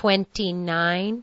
twenty-nine.